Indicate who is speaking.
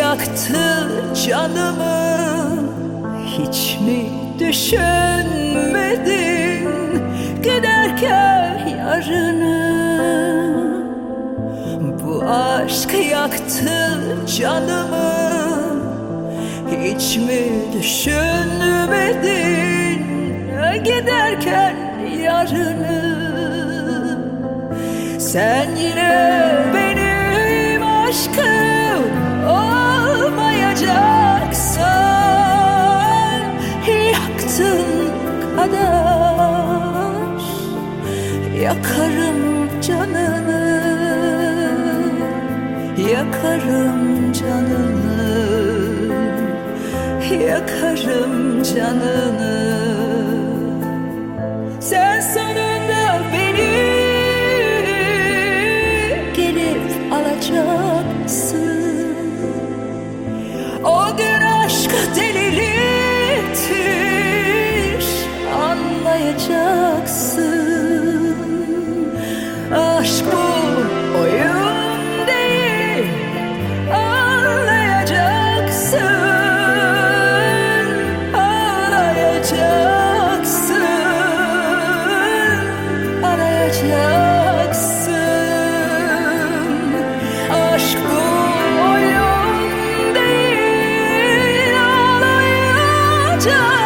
Speaker 1: yaktı canımı. Hiç mi düşünmedin Giderken yarını? Bu aşk yaktı canımı. Hiç mi düşünmedin Giderken yarını? Sen yine benim aşkım olmayacaksan yaktın kadar. Yakarım canını yakarım canını yakarım canını. Sen Aşk bu oyun değil. Anlayacaksın Ağlayacaksın Arayacaksın Aşk bu oyun değil. Ağlayacaksın.